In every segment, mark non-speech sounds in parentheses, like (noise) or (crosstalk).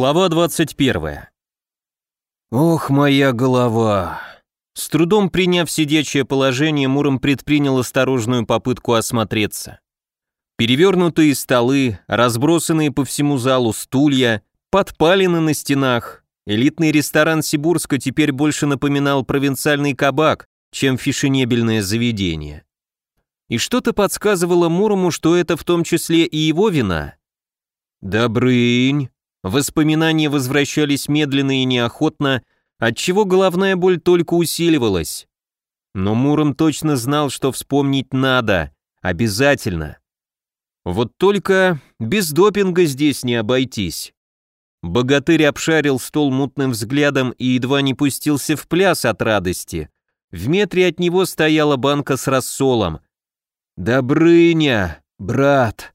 Глава 21. Ох, моя голова. С трудом приняв сидячее положение, Муром предпринял осторожную попытку осмотреться. Перевернутые столы, разбросанные по всему залу стулья, подпалины на стенах. Элитный ресторан Сибурска теперь больше напоминал провинциальный кабак, чем фешенебельное заведение. И что-то подсказывало Мурому, что это в том числе и его вина. «Добрынь!» Воспоминания возвращались медленно и неохотно, отчего головная боль только усиливалась. Но Муром точно знал, что вспомнить надо, обязательно. Вот только без допинга здесь не обойтись. Богатырь обшарил стол мутным взглядом и едва не пустился в пляс от радости. В метре от него стояла банка с рассолом. «Добрыня, брат!»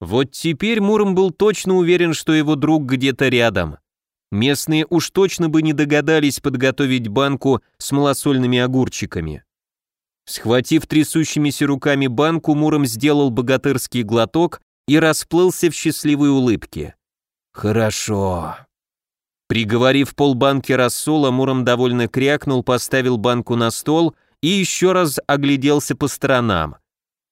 Вот теперь Муром был точно уверен, что его друг где-то рядом. Местные уж точно бы не догадались подготовить банку с малосольными огурчиками. Схватив трясущимися руками банку, Муром сделал богатырский глоток и расплылся в счастливой улыбке. «Хорошо». Приговорив полбанки рассола, Муром довольно крякнул, поставил банку на стол и еще раз огляделся по сторонам.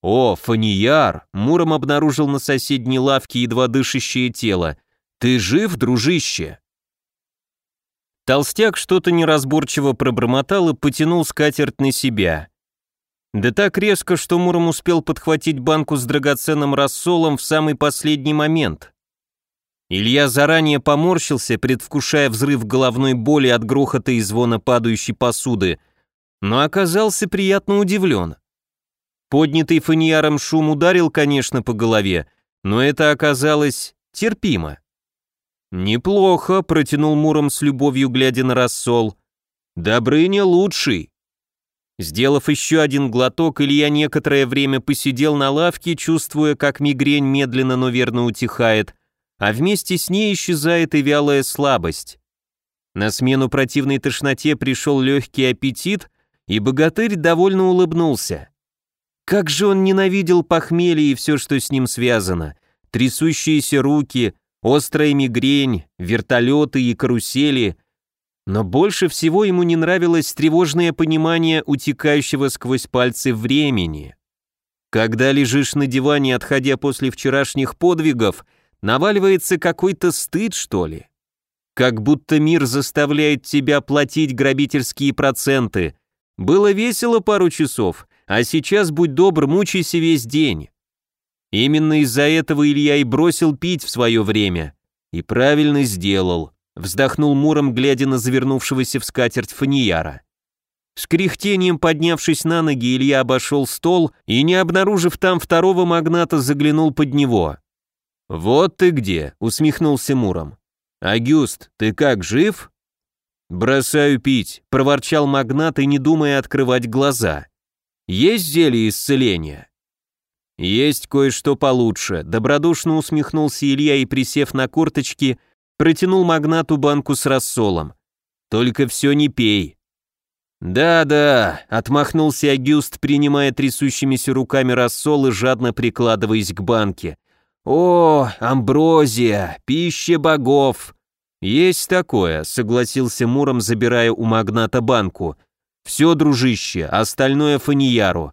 «О, фанияр!» — Муром обнаружил на соседней лавке едва дышащее тело. «Ты жив, дружище?» Толстяк что-то неразборчиво пробормотал и потянул скатерть на себя. Да так резко, что Муром успел подхватить банку с драгоценным рассолом в самый последний момент. Илья заранее поморщился, предвкушая взрыв головной боли от грохота и звона падающей посуды, но оказался приятно удивлен. Поднятый фаньяром шум ударил, конечно, по голове, но это оказалось терпимо. «Неплохо», — протянул Муром с любовью, глядя на рассол. «Добрыня лучший». Сделав еще один глоток, Илья некоторое время посидел на лавке, чувствуя, как мигрень медленно, но верно утихает, а вместе с ней исчезает и вялая слабость. На смену противной тошноте пришел легкий аппетит, и богатырь довольно улыбнулся. Как же он ненавидел похмелье и все, что с ним связано. Трясущиеся руки, острая мигрень, вертолеты и карусели. Но больше всего ему не нравилось тревожное понимание утекающего сквозь пальцы времени. Когда лежишь на диване, отходя после вчерашних подвигов, наваливается какой-то стыд, что ли? Как будто мир заставляет тебя платить грабительские проценты. Было весело пару часов, а сейчас, будь добр, мучайся весь день. Именно из-за этого Илья и бросил пить в свое время. И правильно сделал. Вздохнул Муром, глядя на завернувшегося в скатерть фанияра. С кряхтением поднявшись на ноги, Илья обошел стол и, не обнаружив там второго магната, заглянул под него. «Вот ты где», — усмехнулся Муром. «Агюст, ты как, жив?» «Бросаю пить», — проворчал магнат и не думая открывать глаза. Есть зелье исцеления?» «Есть кое-что получше», — добродушно усмехнулся Илья и, присев на корточки, протянул магнату банку с рассолом. «Только все не пей». «Да-да», — отмахнулся Агюст, принимая трясущимися руками рассол и жадно прикладываясь к банке. «О, амброзия, пища богов!» «Есть такое», — согласился Муром, забирая у магната банку — все, дружище, остальное фанияру.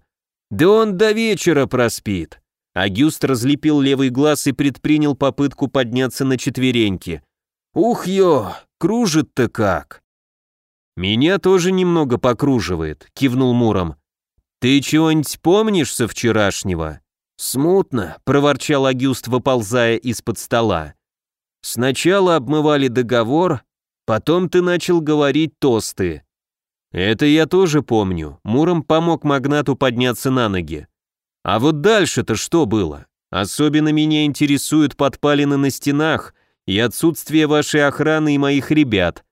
Да он до вечера проспит. Агюст разлепил левый глаз и предпринял попытку подняться на четвереньки. Ух ё, кружит-то как. Меня тоже немного покруживает, кивнул Муром. Ты чего-нибудь помнишь со вчерашнего? Смутно, проворчал Агюст, выползая из-под стола. Сначала обмывали договор, потом ты начал говорить тосты. Это я тоже помню. Муром помог магнату подняться на ноги. А вот дальше-то что было? Особенно меня интересуют подпалины на стенах и отсутствие вашей охраны и моих ребят.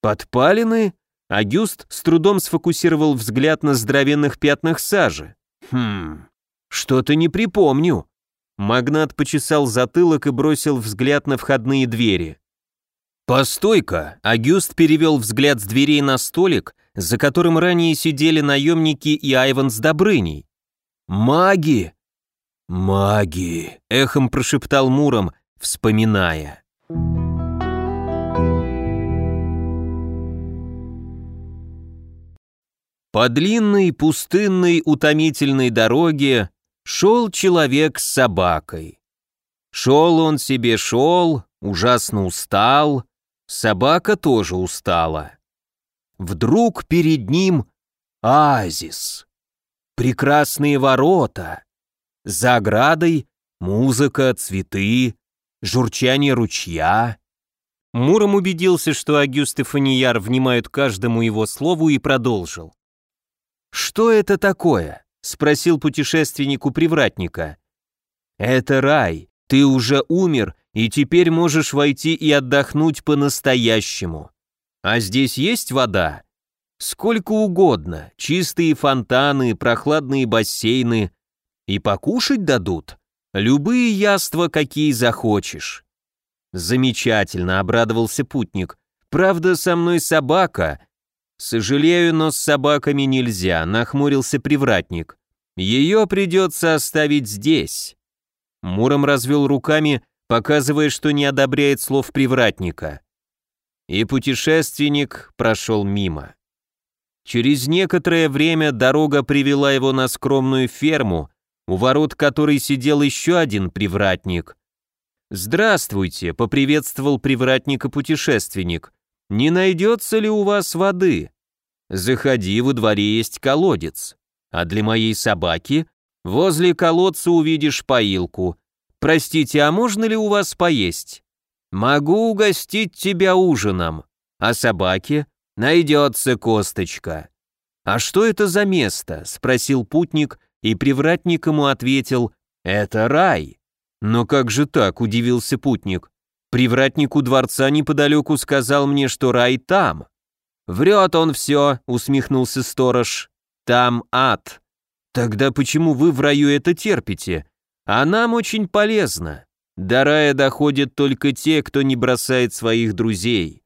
Подпалины? Агюст с трудом сфокусировал взгляд на здоровенных пятнах сажи. Хм, что-то не припомню. Магнат почесал затылок и бросил взгляд на входные двери. «Постой-ка!» — Агюст перевел взгляд с дверей на столик, за которым ранее сидели наемники и Айван с Добрыней. «Маги!» «Маги!» — эхом прошептал Муром, вспоминая. По длинной, пустынной, утомительной дороге шел человек с собакой. Шел он себе, шел, ужасно устал, собака тоже устала. Вдруг перед ним оазис, прекрасные ворота, за оградой музыка, цветы, журчание ручья. Муром убедился, что Агюст и Фанияр внимают каждому его слову и продолжил. «Что это такое?» — спросил путешественник у привратника. «Это рай, ты уже умер, и теперь можешь войти и отдохнуть по-настоящему. А здесь есть вода? Сколько угодно, чистые фонтаны, прохладные бассейны. И покушать дадут. Любые яства, какие захочешь. Замечательно, обрадовался путник. Правда, со мной собака. Сожалею, но с собаками нельзя, нахмурился привратник. Ее придется оставить здесь. Муром развел руками, показывая, что не одобряет слов привратника. И путешественник прошел мимо. Через некоторое время дорога привела его на скромную ферму, у ворот которой сидел еще один привратник. «Здравствуйте», — поприветствовал привратника путешественник. «Не найдется ли у вас воды?» «Заходи, во дворе есть колодец. А для моей собаки возле колодца увидишь поилку. Простите, а можно ли у вас поесть?» «Могу угостить тебя ужином. А собаке найдется косточка». «А что это за место?» — спросил путник, и привратник ему ответил «Это рай». «Но как же так?» — удивился путник. «Привратнику дворца неподалеку сказал мне, что рай там». «Врет он все», — усмехнулся сторож. «Там ад». «Тогда почему вы в раю это терпите? А нам очень полезно. До рая доходят только те, кто не бросает своих друзей».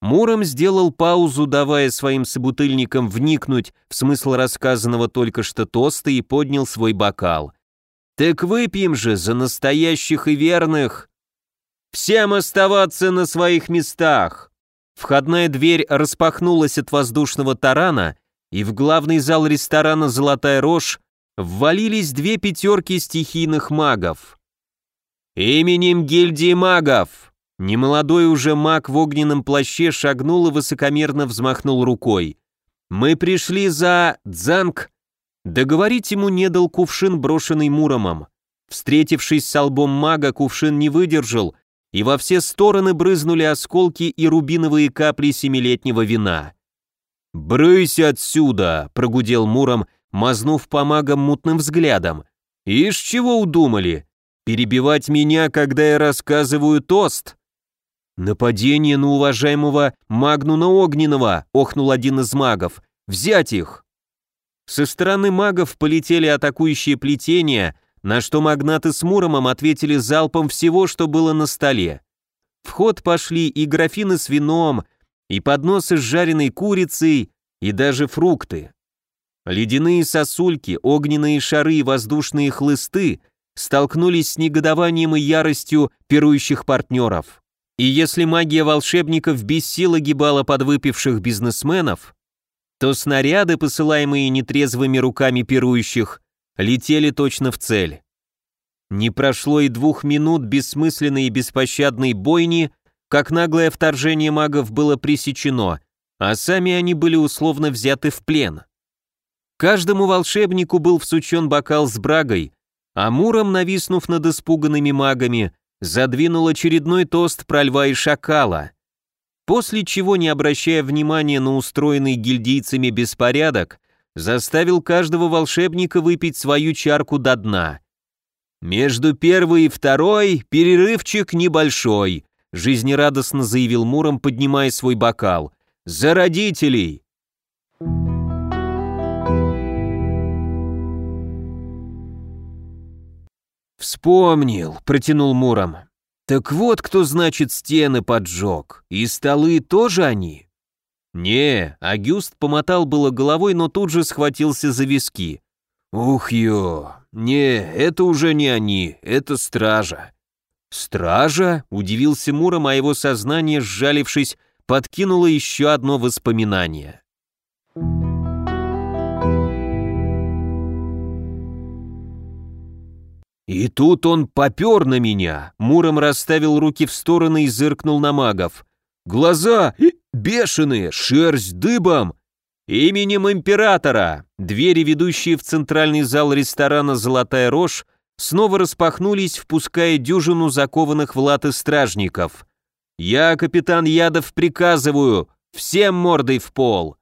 Муром сделал паузу, давая своим собутыльникам вникнуть в смысл рассказанного только что тоста и поднял свой бокал. «Так выпьем же за настоящих и верных!» «Всем оставаться на своих местах!» Входная дверь распахнулась от воздушного тарана, и в главный зал ресторана «Золотая рожь» ввалились две пятерки стихийных магов. «Именем гильдии магов!» Немолодой уже маг в огненном плаще шагнул и высокомерно взмахнул рукой. «Мы пришли за... Дзанг!» Договорить ему не дал кувшин, брошенный Муромом. Встретившись с лбом мага, кувшин не выдержал, и во все стороны брызнули осколки и рубиновые капли семилетнего вина. «Брысь отсюда!» — прогудел Муром, мазнув по магам мутным взглядом. «Ишь чего удумали? Перебивать меня, когда я рассказываю тост?» «Нападение на уважаемого Магнуна Огненного!» — охнул один из магов. «Взять их!» Со стороны магов полетели атакующие плетения, на что магнаты с Муромом ответили залпом всего, что было на столе. В ход пошли и графины с вином, и подносы с жареной курицей, и даже фрукты. Ледяные сосульки, огненные шары и воздушные хлысты столкнулись с негодованием и яростью пирующих партнеров. И если магия волшебников без сил огибала подвыпивших бизнесменов, то снаряды, посылаемые нетрезвыми руками пирующих, летели точно в цель. Не прошло и двух минут бессмысленной и беспощадной бойни, как наглое вторжение магов было пресечено, а сами они были условно взяты в плен. Каждому волшебнику был всучен бокал с брагой, а Муром, нависнув над испуганными магами, задвинул очередной тост про льва и шакала. После чего, не обращая внимания на устроенный гильдийцами беспорядок, заставил каждого волшебника выпить свою чарку до дна. «Между первой и второй перерывчик небольшой», жизнерадостно заявил Муром, поднимая свой бокал. «За родителей!» «Вспомнил», — протянул Муром. Так вот, кто, значит, стены поджег. И столы тоже они? Не, Агюст помотал было головой, но тут же схватился за виски. Ух ё, не, это уже не они, это стража. Стража? Удивился Муром, а его сознание, сжалившись, подкинуло еще одно воспоминание. И тут он попер на меня. Муром расставил руки в стороны и зыркнул на магов. Глаза бешеные, шерсть дыбом. Именем императора. Двери, ведущие в центральный зал ресторана «Золотая рожь», снова распахнулись, впуская дюжину закованных в латы стражников. «Я, капитан Ядов, приказываю, всем мордой в пол!»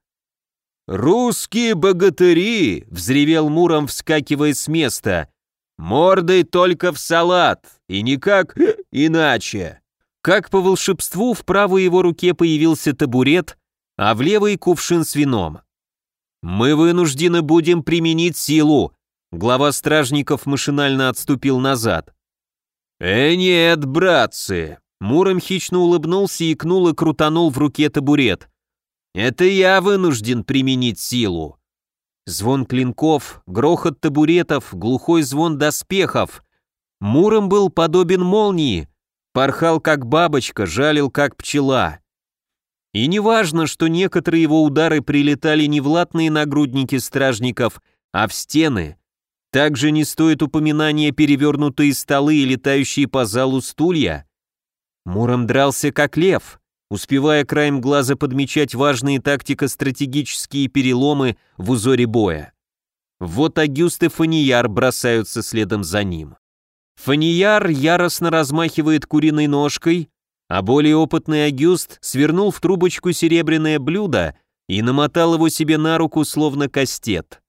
«Русские богатыри!» — взревел Муром, вскакивая с места. Мордой только в салат, и никак иначе. Как по волшебству в правой его руке появился табурет, а в левой кувшин с вином. «Мы вынуждены будем применить силу», глава стражников машинально отступил назад. «Э, нет, братцы!» Муром хищно улыбнулся, икнул и крутанул в руке табурет. «Это я вынужден применить силу. Звон клинков, грохот табуретов, глухой звон доспехов. Муром был подобен молнии, порхал как бабочка, жалил как пчела. И неважно, что некоторые его удары прилетали не в латные нагрудники стражников, а в стены. Также не стоит упоминания перевернутые столы и летающие по залу стулья. Муром дрался как лев, успевая краем глаза подмечать важные тактико-стратегические переломы в узоре боя. Вот Агюст и Фанияр бросаются следом за ним. Фанияр яростно размахивает куриной ножкой, а более опытный Агюст свернул в трубочку серебряное блюдо и намотал его себе на руку, словно кастет.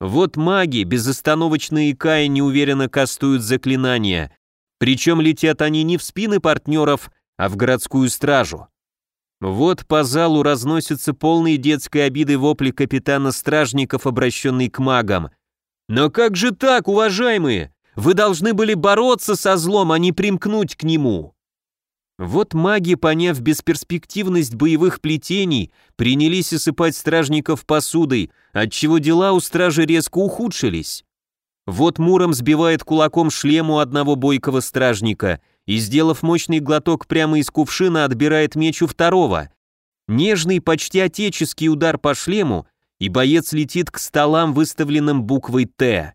Вот маги, безостановочно икая, неуверенно кастуют заклинания, причем летят они не в спины партнеров, а в городскую стражу. Вот по залу разносятся полные детской обиды вопли капитана стражников, обращенный к магам. «Но как же так, уважаемые? Вы должны были бороться со злом, а не примкнуть к нему!» Вот маги, поняв бесперспективность боевых плетений, принялись осыпать стражников посудой, отчего дела у стражи резко ухудшились. Вот Муром сбивает кулаком шлему одного бойкого стражника – и, сделав мощный глоток прямо из кувшина, отбирает меч у второго. Нежный, почти отеческий удар по шлему, и боец летит к столам, выставленным буквой «Т».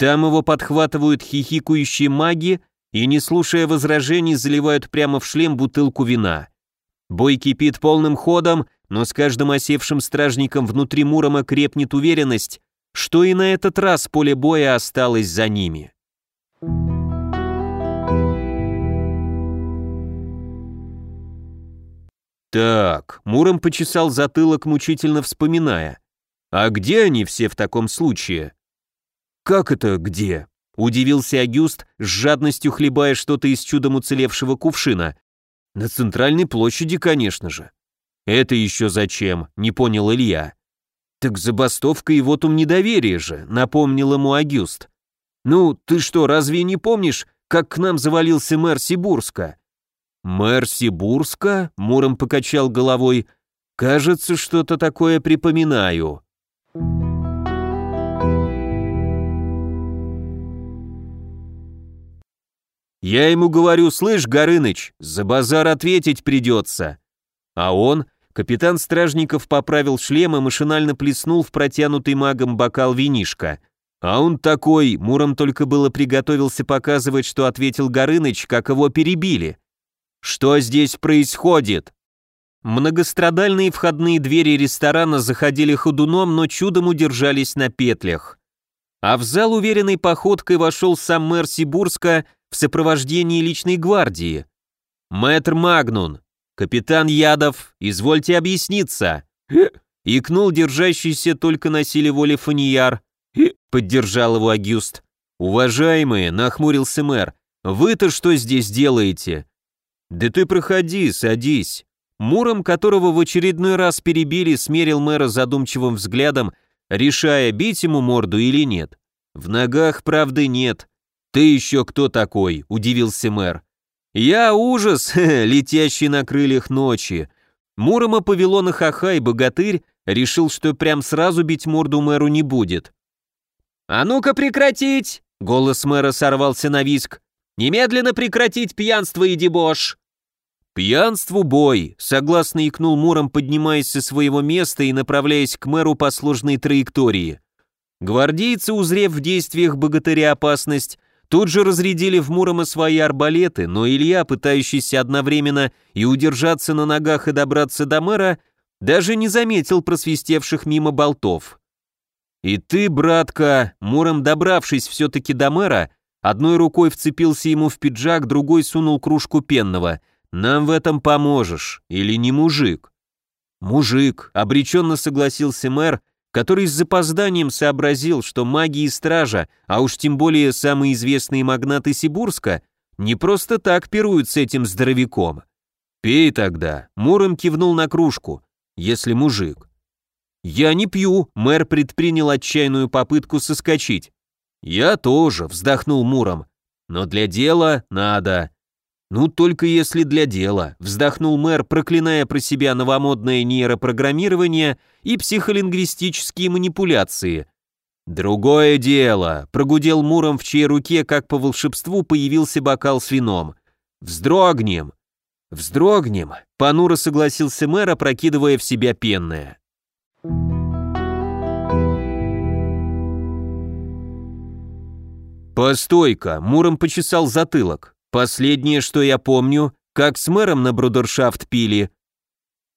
Там его подхватывают хихикующие маги и, не слушая возражений, заливают прямо в шлем бутылку вина. Бой кипит полным ходом, но с каждым осевшим стражником внутри Мурома крепнет уверенность, что и на этот раз поле боя осталось за ними. Так, Муром почесал затылок, мучительно вспоминая. А где они все в таком случае? Как это где? Удивился Агюст, с жадностью хлебая что-то из чудом уцелевшего кувшина. На центральной площади, конечно же. Это еще зачем? Не понял Илья. Так забастовка и вот ум недоверие же, напомнил ему Агюст. Ну, ты что, разве не помнишь, как к нам завалился мэр Сибурска? «Мэр Сибурска?» — Муром покачал головой. «Кажется, что-то такое припоминаю». Я ему говорю, слышь, Горыныч, за базар ответить придется. А он, капитан Стражников, поправил шлем и машинально плеснул в протянутый магом бокал винишка. А он такой, Муром только было приготовился показывать, что ответил Горыныч, как его перебили. Что здесь происходит? Многострадальные входные двери ресторана заходили ходуном, но чудом удержались на петлях. А в зал уверенной походкой вошел сам мэр Сибурска в сопровождении личной гвардии. «Мэтр Магнун, капитан Ядов, извольте объясниться!» (laughs) Икнул держащийся только на силе воли фанияр. (laughs) Поддержал его Агюст. «Уважаемые», — нахмурился мэр, — «вы-то что здесь делаете? «Да ты проходи, садись». Муром, которого в очередной раз перебили, смерил мэра задумчивым взглядом, решая, бить ему морду или нет. «В ногах правды нет». «Ты еще кто такой?» – удивился мэр. Я ужас, (laughs) летящий на крыльях ночи. Мурома повело на хаха, и богатырь решил, что прям сразу бить морду мэру не будет. «А ну-ка прекратить!» — голос мэра сорвался на виск. «Немедленно прекратить пьянство и дебош!» «Пьянству бой!» — согласно икнул Муром, поднимаясь со своего места и направляясь к мэру по сложной траектории. Гвардейцы, узрев в действиях богатыря опасность, тут же разрядили в Мурома свои арбалеты, но Илья, пытающийся одновременно и удержаться на ногах и добраться до мэра, даже не заметил просвистевших мимо болтов. «И ты, братка», Муром добравшись все-таки до мэра, одной рукой вцепился ему в пиджак, другой сунул кружку пенного. «Нам в этом поможешь, или не мужик?» «Мужик», — обреченно согласился мэр, который с запозданием сообразил, что маги и стража, а уж тем более самые известные магнаты Сибурска, не просто так пируют с этим здоровяком. «Пей тогда», — Муром кивнул на кружку, если мужик. «Я не пью», — мэр предпринял отчаянную попытку соскочить. «Я тоже», — вздохнул Муром. «Но для дела надо». «Ну, только если для дела», — вздохнул мэр, проклиная про себя новомодное нейропрограммирование и психолингвистические манипуляции. «Другое дело», — прогудел Муром, в чьей руке, как по волшебству, появился бокал с вином. «Вздрогнем». «Вздрогнем», — понуро согласился мэр, опрокидывая в себя пенное. «Постой-ка», — Муром почесал затылок. Последнее, что я помню, как с мэром на брудершафт пили.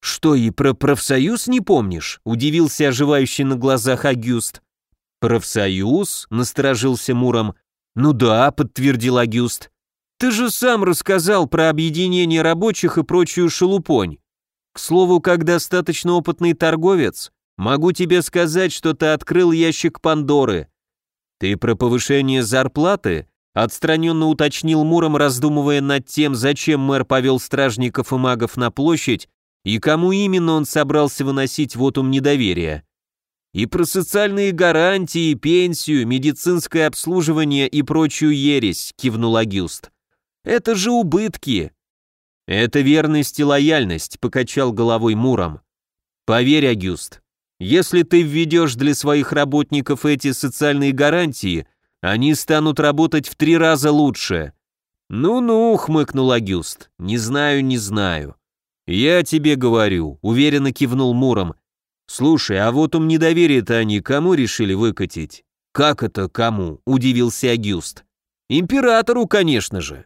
Что, и про профсоюз не помнишь? Удивился оживающий на глазах Агюст. Профсоюз? Насторожился Муром. Ну да, подтвердил Агюст. Ты же сам рассказал про объединение рабочих и прочую шелупонь. К слову, как достаточно опытный торговец, могу тебе сказать, что ты открыл ящик Пандоры. Ты про повышение зарплаты? Отстраненно уточнил Муром, раздумывая над тем, зачем мэр повел стражников и магов на площадь и кому именно он собрался выносить вотум недоверия. И про социальные гарантии, пенсию, медицинское обслуживание и прочую ересь, кивнул Агюст. Это же убытки. Это верность и лояльность, покачал головой Муром. Поверь, Агюст, если ты введешь для своих работников эти социальные гарантии, они станут работать в три раза лучше. Ну-ну, хмыкнул Агюст. Не знаю, не знаю. Я тебе говорю, уверенно кивнул Муром. Слушай, а вот ум недоверие-то они кому решили выкатить? Как это кому? Удивился Агюст. Императору, конечно же.